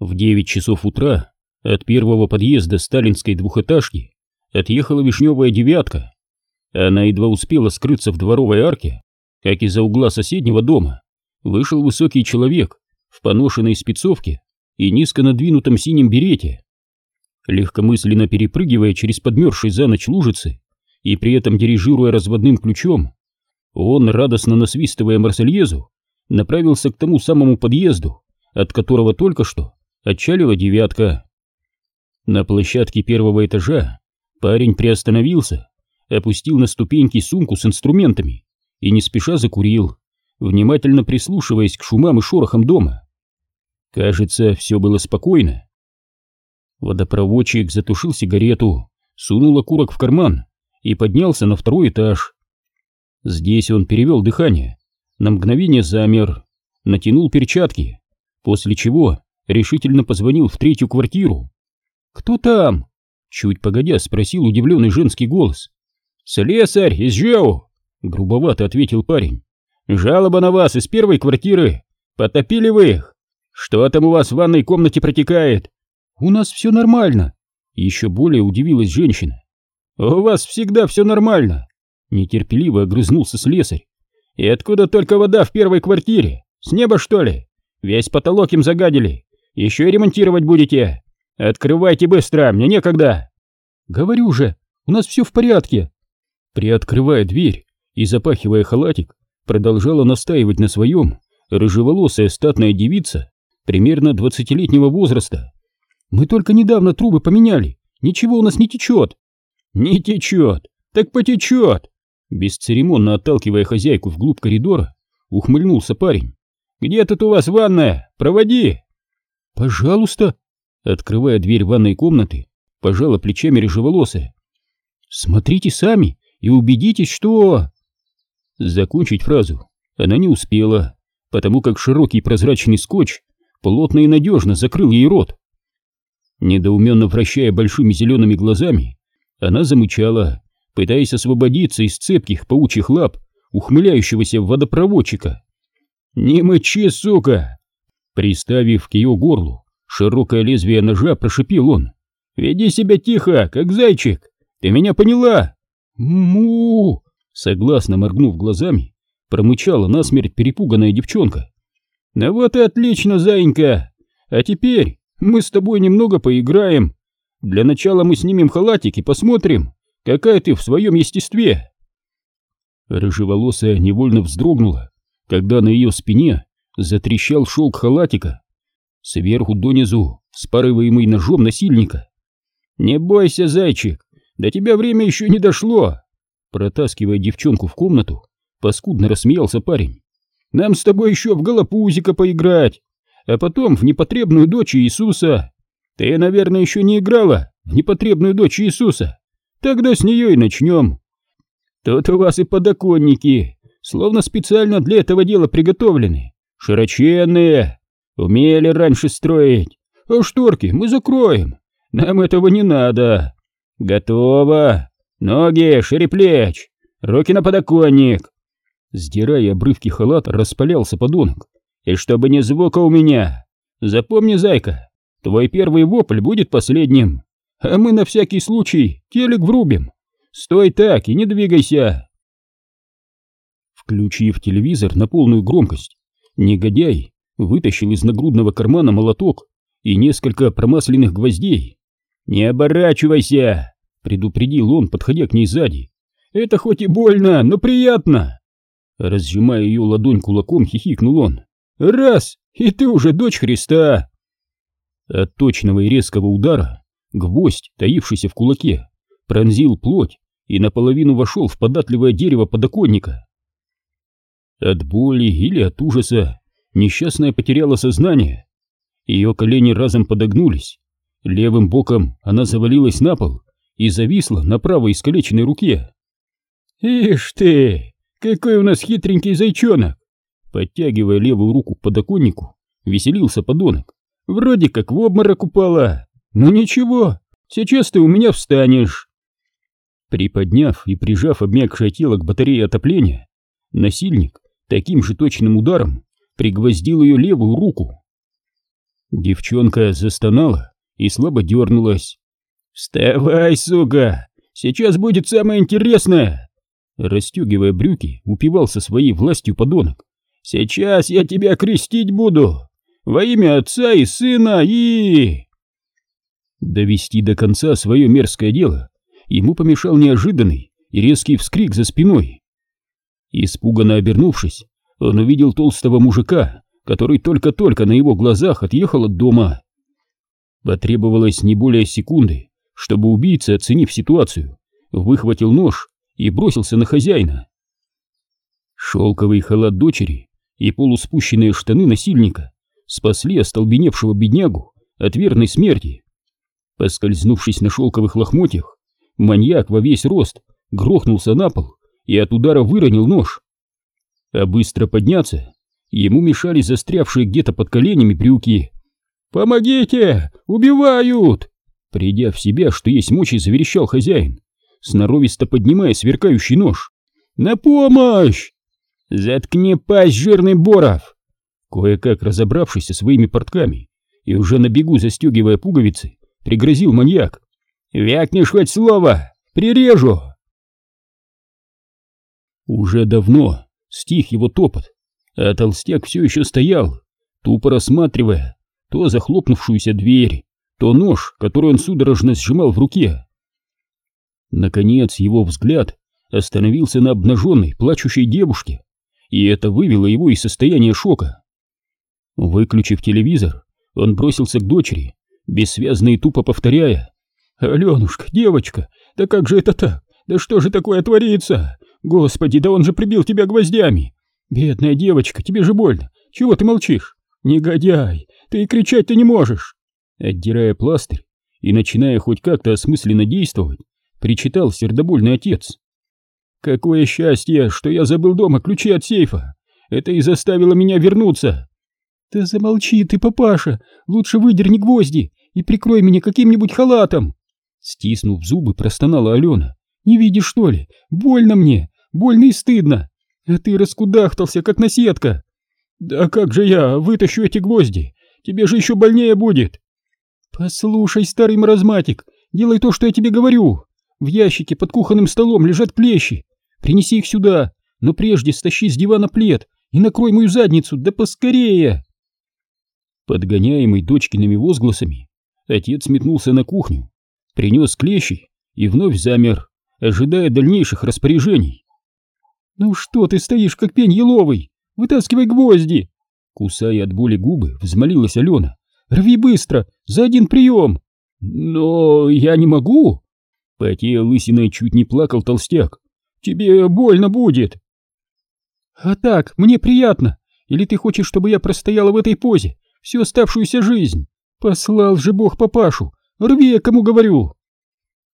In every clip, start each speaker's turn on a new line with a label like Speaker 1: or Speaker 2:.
Speaker 1: В девять часов утра от первого подъезда сталинской двухэтажки отъехала вишневая девятка. Она едва успела скрыться в дворовой арке, как из-за угла соседнего дома вышел высокий человек в поношенной спецовке и низко надвинутом синем берете. Легкомысленно перепрыгивая через подмерзшие за ночь лужицы и при этом дирижируя разводным ключом, он, радостно насвистывая Марсельезу, направился к тому самому подъезду, от которого только что отчалила девятка. На площадке первого этажа парень приостановился, опустил на ступеньки сумку с инструментами и не спеша закурил, внимательно прислушиваясь к шумам и шорохам дома. Кажется, все было спокойно. Водопроводчик затушил сигарету, сунул окурок в карман и поднялся на второй этаж. Здесь он перевел дыхание, на мгновение замер, натянул перчатки, после чего решительно позвонил в третью квартиру. «Кто там?» — чуть погодя спросил удивленный женский голос. «Слесарь из Жеу!» — грубовато ответил парень. «Жалоба на вас из первой квартиры. Потопили вы их. Что там у вас в ванной комнате протекает?» «У нас все нормально!» Еще более удивилась женщина. «У вас всегда все нормально!» Нетерпеливо огрызнулся слесарь. «И откуда только вода в первой квартире? С неба, что ли? Весь потолок им загадили. Еще и ремонтировать будете. Открывайте быстро, мне некогда!» «Говорю же, у нас все в порядке!» Приоткрывая дверь и запахивая халатик, продолжала настаивать на своем рыжеволосая статная девица примерно двадцатилетнего возраста. «Мы только недавно трубы поменяли, ничего у нас не течет!» «Не течет! Так потечет!» Бесцеремонно отталкивая хозяйку вглубь коридора, ухмыльнулся парень. «Где тут у вас ванная? Проводи!» «Пожалуйста!» Открывая дверь ванной комнаты, пожала плечами рыжеволосая. «Смотрите сами и убедитесь, что...» Закончить фразу она не успела, потому как широкий прозрачный скотч плотно и надежно закрыл ей рот. Недоуменно вращая большими зелеными глазами, она замычала, пытаясь освободиться из цепких паучьих лап ухмыляющегося водопроводчика. «Не мычи, сука!» Приставив к ее горлу широкое лезвие ножа, прошипел он. «Веди себя тихо, как зайчик! Ты меня поняла?» «Му!» Согласно моргнув глазами, промычала насмерть перепуганная девчонка. «Ну вот и отлично, зайенька! А теперь мы с тобой немного поиграем. Для начала мы снимем халатик и посмотрим, какая ты в своем естестве!» Рыжеволосая невольно вздрогнула, когда на ее спине затрещал шелк халатика, сверху донизу спарываемый ножом насильника. «Не бойся, зайчик, до тебя время еще не дошло!» Протаскивая девчонку в комнату, паскудно рассмеялся парень. «Нам с тобой еще в голопузика поиграть, а потом в непотребную дочь Иисуса. Ты, наверное, еще не играла в непотребную дочь Иисуса. Тогда с нее и начнем. Тут у вас и подоконники, словно специально для этого дела приготовлены. Широченные, умели раньше строить. А шторки мы закроем, нам этого не надо. Готово. Ноги шире плеч, руки на подоконник. Сдирая обрывки халата, распалялся подонок. И чтобы не звука у меня. Запомни, зайка, твой первый вопль будет последним. А мы на всякий случай телек врубим. Стой так и не двигайся. Включив телевизор на полную громкость, негодяй вытащил из нагрудного кармана молоток и несколько промасленных гвоздей. «Не оборачивайся!» — предупредил он, подходя к ней сзади. «Это хоть и больно, но приятно!» Разжимая ее ладонь кулаком, хихикнул он. «Раз, и ты уже дочь Христа!» От точного и резкого удара гвоздь, таившийся в кулаке, пронзил плоть и наполовину вошел в податливое дерево подоконника. От боли или от ужаса несчастная потеряла сознание. Ее колени разом подогнулись. Левым боком она завалилась на пол и зависла на правой искалеченной руке. «Ишь ты, какой у нас хитренький зайчонок!» Подтягивая левую руку к подоконнику, веселился подонок. «Вроде как в обморок упала. Ну ничего, сейчас ты у меня встанешь!» Приподняв и прижав обмякшее тело к батарее отопления, насильник таким же точным ударом пригвоздил ее левую руку. Девчонка застонала и слабо дернулась. «Вставай, сука! Сейчас будет самое интересное!» Растегивая брюки, упивался своей властью подонок. «Сейчас я тебя крестить буду! Во имя отца и сына и...» Довести до конца свое мерзкое дело ему помешал неожиданный и резкий вскрик за спиной. Испуганно обернувшись, он увидел толстого мужика, который только-только на его глазах отъехал от дома. Потребовалось не более секунды, чтобы убийца, оценив ситуацию, выхватил нож и бросился на хозяина. Шелковый халат дочери и полуспущенные штаны насильника спасли остолбеневшего беднягу от верной смерти. Поскользнувшись на шелковых лохмотьях, маньяк во весь рост грохнулся на пол и от удара выронил нож. А быстро подняться ему мешали застрявшие где-то под коленями брюки. «Помогите! Убивают!» Придя в себя, что есть мочи, заверещал хозяин, сноровисто поднимая сверкающий нож. «На помощь!» «Заткни пасть, жирный Боров!» Кое-как разобравшись со своими портками и уже на бегу застегивая пуговицы, пригрозил маньяк. «Вякнешь хоть слово! Прирежу!» Уже давно стих его топот, а толстяк все еще стоял, тупо рассматривая то захлопнувшуюся дверь, то нож, который он судорожно сжимал в руке. Наконец его взгляд остановился на обнаженной, плачущей девушке, и это вывело его из состояния шока. Выключив телевизор, он бросился к дочери, бессвязно и тупо повторяя. «Аленушка, девочка, да как же это так? Да что же такое творится? Господи, да он же прибил тебя гвоздями! Бедная девочка, тебе же больно! Чего ты молчишь? Негодяй, ты и кричать-то не можешь!» Отдирая пластырь и начиная хоть как-то осмысленно действовать, причитал сердобольный отец. «Какое счастье, что я забыл дома ключи от сейфа! Это и заставило меня вернуться!» «Да замолчи ты, папаша! Лучше выдерни гвозди и прикрой меня каким-нибудь халатом!» Стиснув зубы, простонала Алена. «Не видишь, что ли? Больно мне! Больно и стыдно! А ты раскудахтался, как наседка!» «Да как же я вытащу эти гвозди? Тебе же еще больнее будет!» «Послушай, старый маразматик, делай то, что я тебе говорю. В ящике под кухонным столом лежат клещи. Принеси их сюда, но прежде стащи с дивана плед и накрой мою задницу, да поскорее!» Подгоняемый дочкиными возгласами, отец метнулся на кухню, принес клещи и вновь замер, ожидая дальнейших распоряжений. «Ну что ты стоишь, как пень еловый? Вытаскивай гвозди!» Кусая от боли губы, взмолилась Алена. Рви быстро, за один прием!» «Но я не могу!» Потея лысиной чуть не плакал толстяк. «Тебе больно будет!» «А так, мне приятно! Или ты хочешь, чтобы я простояла в этой позе всю оставшуюся жизнь? Послал же бог папашу! Рви, я кому говорю!»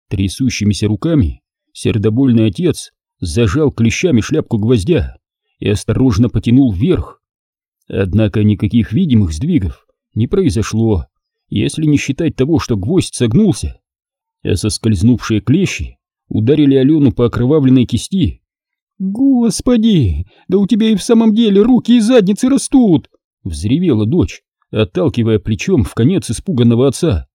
Speaker 1: Трясущимися руками сердобольный отец зажал клещами шляпку гвоздя и осторожно потянул вверх. Однако никаких видимых сдвигов не произошло, если не считать того, что гвоздь согнулся, а соскользнувшие клещи ударили Алену по окровавленной кисти. «Господи, да у тебя и в самом деле руки и задницы растут!» — взревела дочь, отталкивая плечом в конец испуганного отца.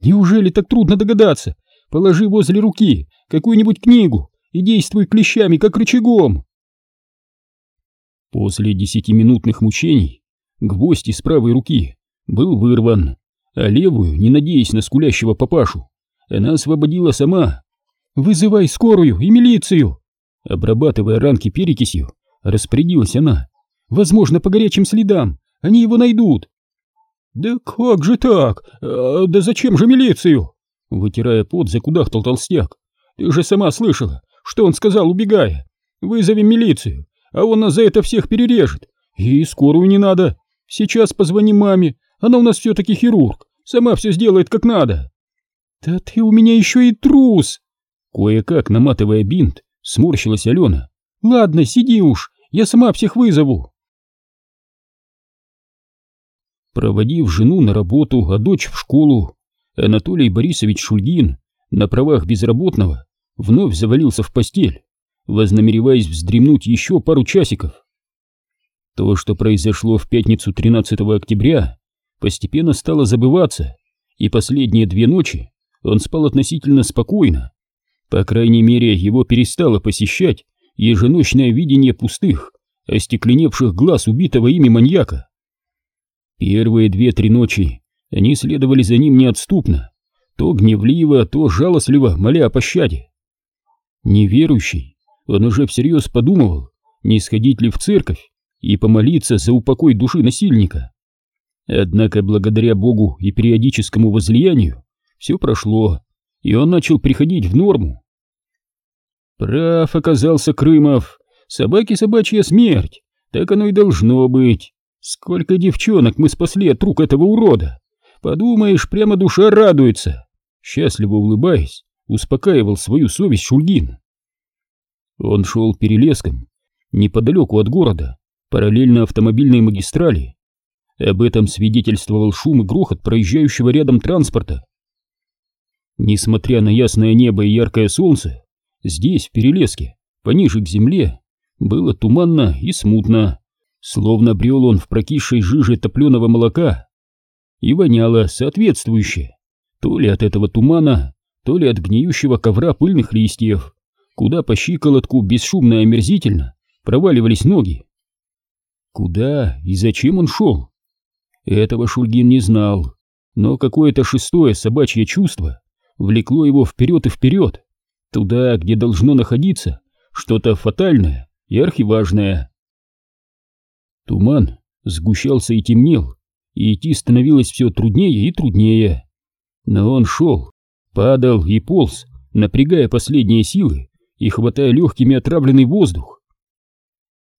Speaker 1: «Неужели так трудно догадаться? Положи возле руки какую-нибудь книгу и действуй клещами, как рычагом!» После десятиминутных мучений гвоздь из правой руки был вырван, а левую, не надеясь на скулящего папашу, она освободила сама. «Вызывай скорую и милицию!» Обрабатывая ранки перекисью, распорядилась она. «Возможно, по горячим следам, они его найдут!» «Да как же так? А, да зачем же милицию?» Вытирая пот, закудахтал толстяк. «Ты же сама слышала, что он сказал, убегая. Вызовем милицию, а он нас за это всех перережет. И скорую не надо. Сейчас позвоним маме, она у нас все-таки хирург, сама все сделает как надо. Да ты у меня еще и трус! Кое-как, наматывая бинт, сморщилась Алена. Ладно, сиди уж, я сама всех вызову. Проводив жену на работу, а дочь в школу, Анатолий Борисович Шульгин на правах безработного вновь завалился в постель, вознамереваясь вздремнуть еще пару часиков. То, что произошло в пятницу 13 октября, постепенно стало забываться, и последние две ночи он спал относительно спокойно. По крайней мере, его перестало посещать еженочное видение пустых, остекленевших глаз убитого ими маньяка. Первые две-три ночи они следовали за ним неотступно, то гневливо, то жалостливо, моля о пощаде. Неверующий, он уже всерьез подумывал, не сходить ли в церковь и помолиться за упокой души насильника. Однако благодаря Богу и периодическому возлиянию все прошло, и он начал приходить в норму. Прав оказался Крымов. Собаки собачья смерть. Так оно и должно быть. Сколько девчонок мы спасли от рук этого урода. Подумаешь, прямо душа радуется. Счастливо улыбаясь, успокаивал свою совесть Шульгин. Он шел перелеском, неподалеку от города, параллельно автомобильной магистрали. Об этом свидетельствовал шум и грохот проезжающего рядом транспорта. Несмотря на ясное небо и яркое солнце, здесь, в Перелеске, пониже к земле, было туманно и смутно, словно брел он в прокисшей жиже топленого молока, и воняло соответствующе, то ли от этого тумана, то ли от гниющего ковра пыльных листьев, куда по щиколотку бесшумно и омерзительно проваливались ноги. Куда и зачем он шел? Этого Шульгин не знал, но какое-то шестое собачье чувство влекло его вперед и вперед, туда, где должно находиться что-то фатальное и архиважное. Туман сгущался и темнел, и идти становилось все труднее и труднее. Но он шел, падал и полз, напрягая последние силы и хватая легкими отравленный воздух.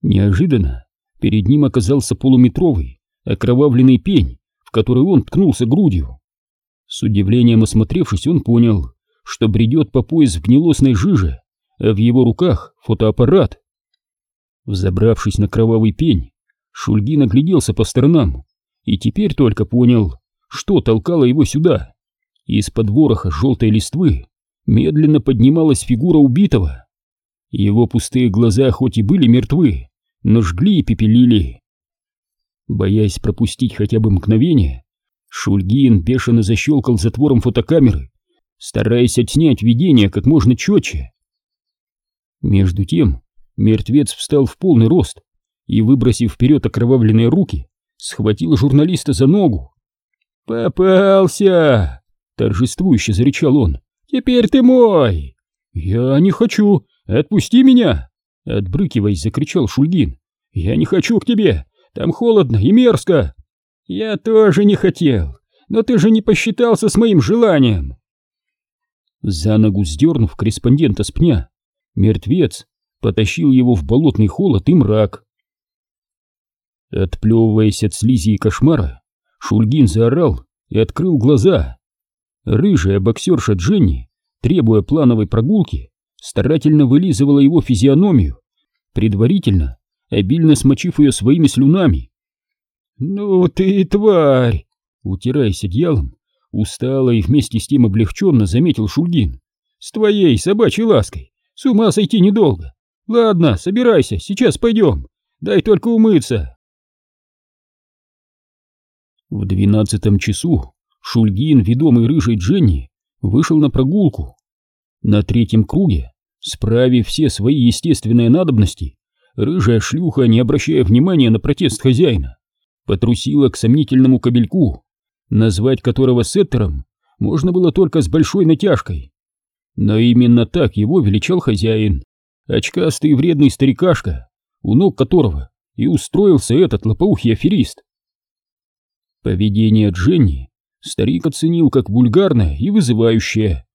Speaker 1: Неожиданно перед ним оказался полуметровый, окровавленный пень, в который он ткнулся грудью. С удивлением осмотревшись, он понял, что бредет по пояс в гнилостной жиже, а в его руках фотоаппарат. Взобравшись на кровавый пень, Шульгин огляделся по сторонам и теперь только понял, что толкало его сюда. Из-под вороха желтой листвы медленно поднималась фигура убитого. Его пустые глаза хоть и были мертвы, но жгли и пепелили. Боясь пропустить хотя бы мгновение, Шульгин бешено защелкал затвором фотокамеры, стараясь отснять видение как можно четче. Между тем мертвец встал в полный рост и, выбросив вперед окровавленные руки, схватил журналиста за ногу. «Попался!» — торжествующе зарычал он. «Теперь ты мой!» «Я не хочу! Отпусти меня!» Отбрыкиваясь, закричал Шульгин. «Я не хочу к тебе! Там холодно и мерзко!» «Я тоже не хотел, но ты же не посчитался с моим желанием!» За ногу сдернув корреспондента с пня, мертвец потащил его в болотный холод и мрак. Отплевываясь от слизи и кошмара, Шульгин заорал и открыл глаза. Рыжая боксерша Дженни, требуя плановой прогулки, старательно вылизывала его физиономию, предварительно обильно смочив ее своими слюнами. «Ну ты тварь!» Утираясь одеялом, устало и вместе с тем облегченно заметил Шульгин. «С твоей собачьей лаской! С ума сойти недолго! Ладно, собирайся, сейчас пойдем! Дай только умыться!» В двенадцатом часу Шульгин, ведомый рыжей Дженни, вышел на прогулку. На третьем круге, справив все свои естественные надобности, рыжая шлюха, не обращая внимания на протест хозяина, потрусила к сомнительному кабельку, назвать которого сеттером можно было только с большой натяжкой. Но именно так его величал хозяин, очкастый вредный старикашка, у ног которого и устроился этот лопоухий аферист. Поведение Дженни старик оценил как вульгарное и вызывающее.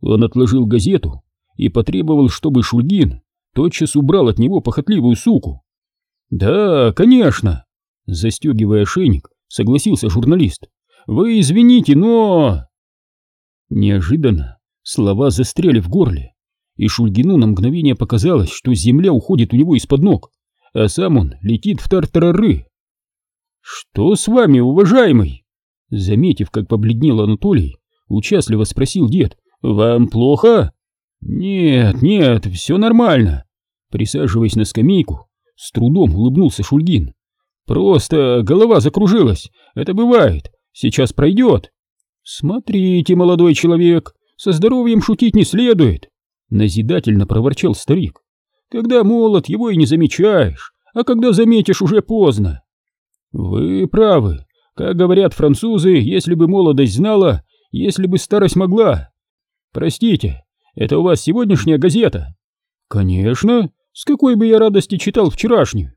Speaker 1: Он отложил газету и потребовал, чтобы Шульгин тотчас убрал от него похотливую суку. «Да, конечно», Застегивая ошейник, согласился журналист. «Вы извините, но...» Неожиданно слова застряли в горле, и Шульгину на мгновение показалось, что земля уходит у него из-под ног, а сам он летит в тартарары. «Что с вами, уважаемый?» Заметив, как побледнел Анатолий, участливо спросил дед. «Вам плохо?» «Нет, нет, все нормально». Присаживаясь на скамейку, с трудом улыбнулся Шульгин. Просто голова закружилась. Это бывает. Сейчас пройдет. Смотрите, молодой человек, со здоровьем шутить не следует. Назидательно проворчал старик. Когда молод, его и не замечаешь, а когда заметишь, уже поздно. Вы правы. Как говорят французы, если бы молодость знала, если бы старость могла. Простите, это у вас сегодняшняя газета? Конечно. С какой бы я радости читал вчерашнюю?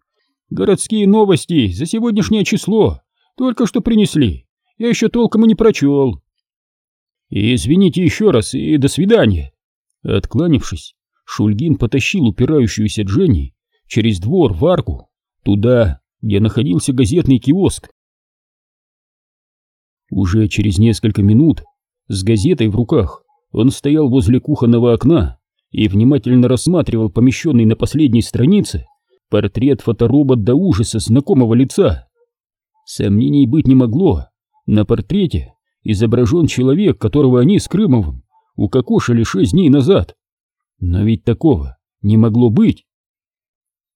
Speaker 1: Городские новости за сегодняшнее число только что принесли. Я еще толком и не прочел. Извините еще раз и до свидания. Откланившись, Шульгин потащил упирающуюся Дженни через двор в арку, туда, где находился газетный киоск. Уже через несколько минут с газетой в руках он стоял возле кухонного окна и внимательно рассматривал помещенный на последней странице портрет фоторобот до ужаса знакомого лица. Сомнений быть не могло. На портрете изображен человек, которого они с Крымовым укокошили шесть дней назад. Но ведь такого не могло быть.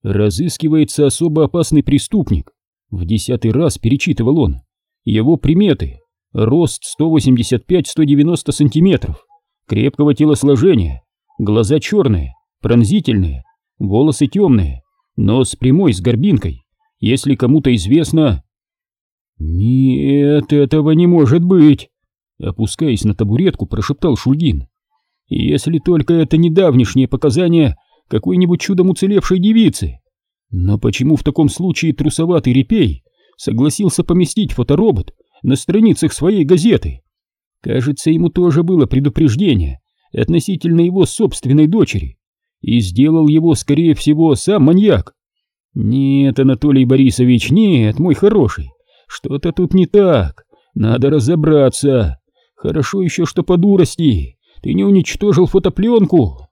Speaker 1: Разыскивается особо опасный преступник. В десятый раз перечитывал он. Его приметы. Рост 185-190 сантиметров. Крепкого телосложения. Глаза черные, пронзительные. Волосы темные. Нос прямой с горбинкой. Если кому-то известно... «Нет, этого не может быть!» Опускаясь на табуретку, прошептал Шульгин. «Если только это не давнишние показания какой-нибудь чудом уцелевшей девицы. Но почему в таком случае трусоватый репей согласился поместить фоторобот на страницах своей газеты? Кажется, ему тоже было предупреждение относительно его собственной дочери, и сделал его, скорее всего, сам маньяк. Нет, Анатолий Борисович, нет, мой хороший, что-то тут не так, надо разобраться. Хорошо еще, что по дурости ты не уничтожил фотопленку.